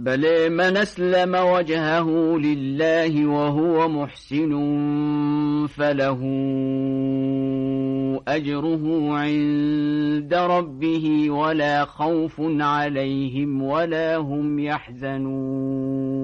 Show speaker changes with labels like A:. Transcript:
A: بل من اسلم وجهه لله وهو محسن فله أجره عند ربه ولا خوف عليهم ولا هم يحزنون